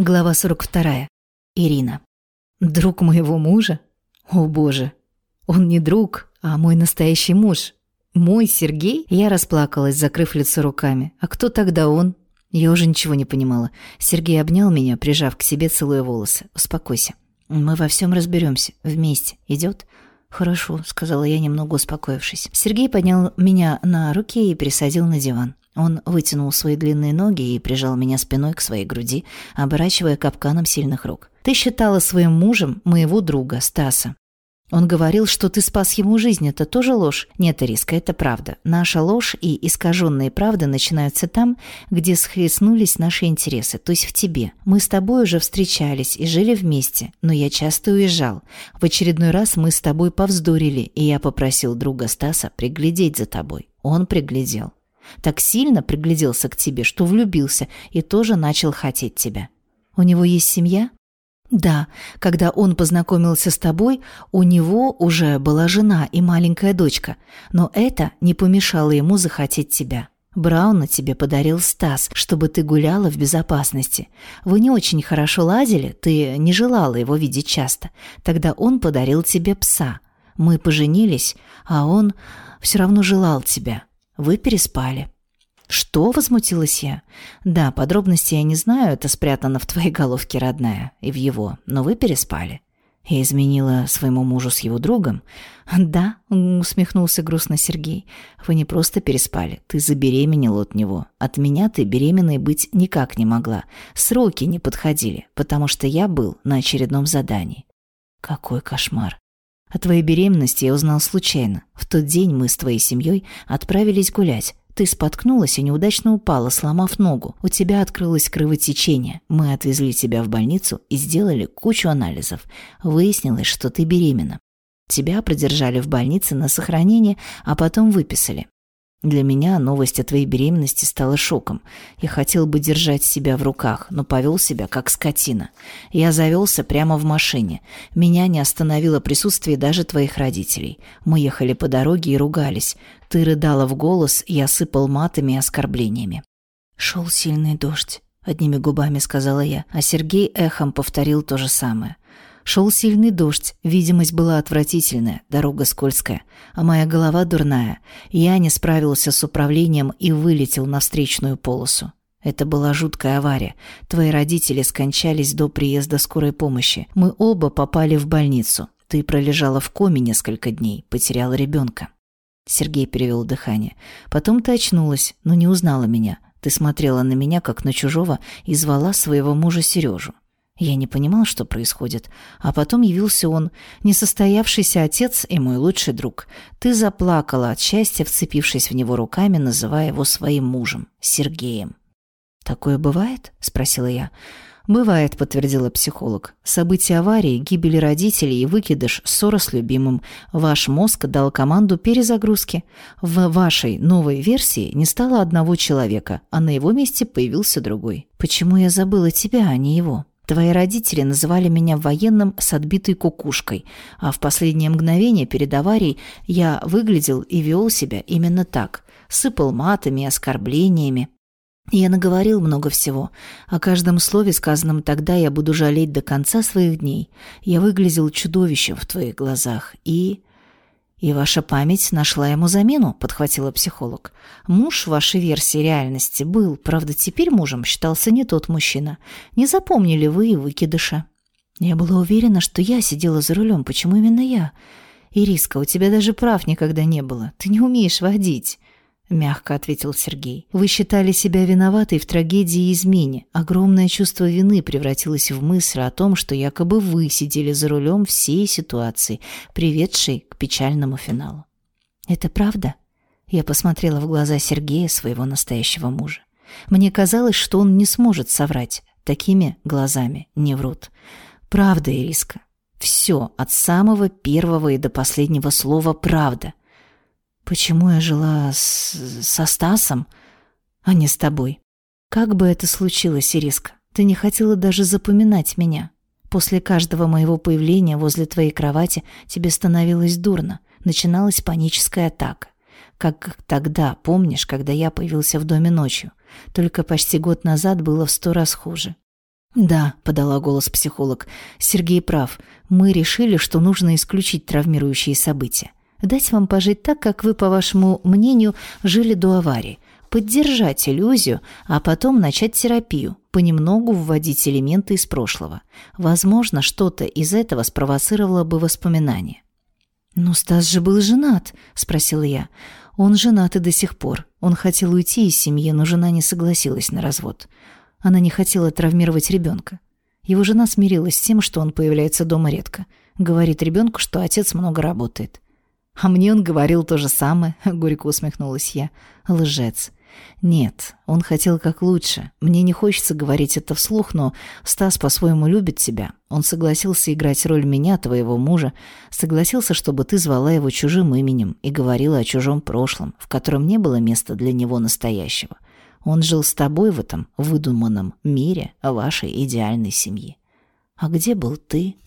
Глава 42. Ирина. Друг моего мужа? О боже, он не друг, а мой настоящий муж. Мой Сергей? Я расплакалась, закрыв лицо руками. А кто тогда он? Я уже ничего не понимала. Сергей обнял меня, прижав к себе целые волосы. Успокойся. Мы во всем разберемся. Вместе. Идет? «Хорошо», — сказала я, немного успокоившись. Сергей поднял меня на руки и присадил на диван. Он вытянул свои длинные ноги и прижал меня спиной к своей груди, оборачивая капканом сильных рук. «Ты считала своим мужем моего друга, Стаса. Он говорил, что ты спас ему жизнь. Это тоже ложь? Нет, Ириска, это правда. Наша ложь и искаженные правды начинаются там, где схлестнулись наши интересы, то есть в тебе. Мы с тобой уже встречались и жили вместе, но я часто уезжал. В очередной раз мы с тобой повздорили, и я попросил друга Стаса приглядеть за тобой. Он приглядел. Так сильно пригляделся к тебе, что влюбился и тоже начал хотеть тебя. У него есть семья? Да, когда он познакомился с тобой, у него уже была жена и маленькая дочка, но это не помешало ему захотеть тебя. Брауна тебе подарил Стас, чтобы ты гуляла в безопасности. Вы не очень хорошо ладили, ты не желала его видеть часто. Тогда он подарил тебе пса. Мы поженились, а он все равно желал тебя. Вы переспали. «Что?» – возмутилась я. «Да, подробности я не знаю, это спрятано в твоей головке, родная, и в его, но вы переспали». Я изменила своему мужу с его другом. «Да», – усмехнулся грустно Сергей, – «вы не просто переспали, ты забеременела от него. От меня ты беременной быть никак не могла. Сроки не подходили, потому что я был на очередном задании». «Какой кошмар!» О твоей беременности я узнал случайно. В тот день мы с твоей семьей отправились гулять. Ты споткнулась и неудачно упала, сломав ногу. У тебя открылось кровотечение. Мы отвезли тебя в больницу и сделали кучу анализов. Выяснилось, что ты беременна. Тебя продержали в больнице на сохранение, а потом выписали. Для меня новость о твоей беременности стала шоком. Я хотел бы держать себя в руках, но повел себя как скотина. Я завелся прямо в машине. Меня не остановило присутствие даже твоих родителей. Мы ехали по дороге и ругались. Ты рыдала в голос, я сыпал матами и оскорблениями. «Шел сильный дождь», — одними губами сказала я, а Сергей эхом повторил то же самое. Шел сильный дождь, видимость была отвратительная, дорога скользкая, а моя голова дурная. Я не справился с управлением и вылетел на встречную полосу. Это была жуткая авария. Твои родители скончались до приезда скорой помощи. Мы оба попали в больницу. Ты пролежала в коме несколько дней, потеряла ребенка. Сергей перевел дыхание. Потом ты очнулась, но не узнала меня. Ты смотрела на меня, как на чужого, и звала своего мужа Сережу. Я не понимал, что происходит. А потом явился он, несостоявшийся отец и мой лучший друг. Ты заплакала от счастья, вцепившись в него руками, называя его своим мужем, Сергеем. «Такое бывает?» – спросила я. «Бывает», – подтвердила психолог. «События аварии, гибели родителей и выкидыш, ссора с любимым. Ваш мозг дал команду перезагрузки. В вашей новой версии не стало одного человека, а на его месте появился другой. Почему я забыла тебя, а не его?» Твои родители называли меня военным с отбитой кукушкой, а в последнее мгновение перед аварией я выглядел и вел себя именно так. Сыпал матами и оскорблениями. Я наговорил много всего. О каждом слове, сказанном тогда, я буду жалеть до конца своих дней. Я выглядел чудовищем в твоих глазах. И... «И ваша память нашла ему замену», — подхватила психолог. «Муж вашей версии реальности был, правда, теперь мужем считался не тот мужчина. Не запомнили вы и выкидыша». Я была уверена, что я сидела за рулем. Почему именно я? «Ириска, у тебя даже прав никогда не было. Ты не умеешь водить». — мягко ответил Сергей. «Вы считали себя виноватой в трагедии и измене. Огромное чувство вины превратилось в мысль о том, что якобы вы сидели за рулем всей ситуации, приведшей к печальному финалу». «Это правда?» Я посмотрела в глаза Сергея, своего настоящего мужа. Мне казалось, что он не сможет соврать. Такими глазами не врут. «Правда, Ириска. Все, от самого первого и до последнего слова «правда». Почему я жила с... со Стасом, а не с тобой? Как бы это случилось, Ириска? Ты не хотела даже запоминать меня. После каждого моего появления возле твоей кровати тебе становилось дурно. Начиналась паническая атака. Как тогда, помнишь, когда я появился в доме ночью? Только почти год назад было в сто раз хуже. «Да», — подала голос психолог, — «Сергей прав. Мы решили, что нужно исключить травмирующие события. Дать вам пожить так, как вы, по вашему мнению, жили до аварии. Поддержать иллюзию, а потом начать терапию, понемногу вводить элементы из прошлого. Возможно, что-то из этого спровоцировало бы воспоминания. «Но Стас же был женат», — спросила я. «Он женат и до сих пор. Он хотел уйти из семьи, но жена не согласилась на развод. Она не хотела травмировать ребенка. Его жена смирилась с тем, что он появляется дома редко. Говорит ребенку, что отец много работает. «А мне он говорил то же самое», — горько усмехнулась я. «Лжец. Нет, он хотел как лучше. Мне не хочется говорить это вслух, но Стас по-своему любит тебя. Он согласился играть роль меня, твоего мужа, согласился, чтобы ты звала его чужим именем и говорила о чужом прошлом, в котором не было места для него настоящего. Он жил с тобой в этом выдуманном мире вашей идеальной семьи. А где был ты?»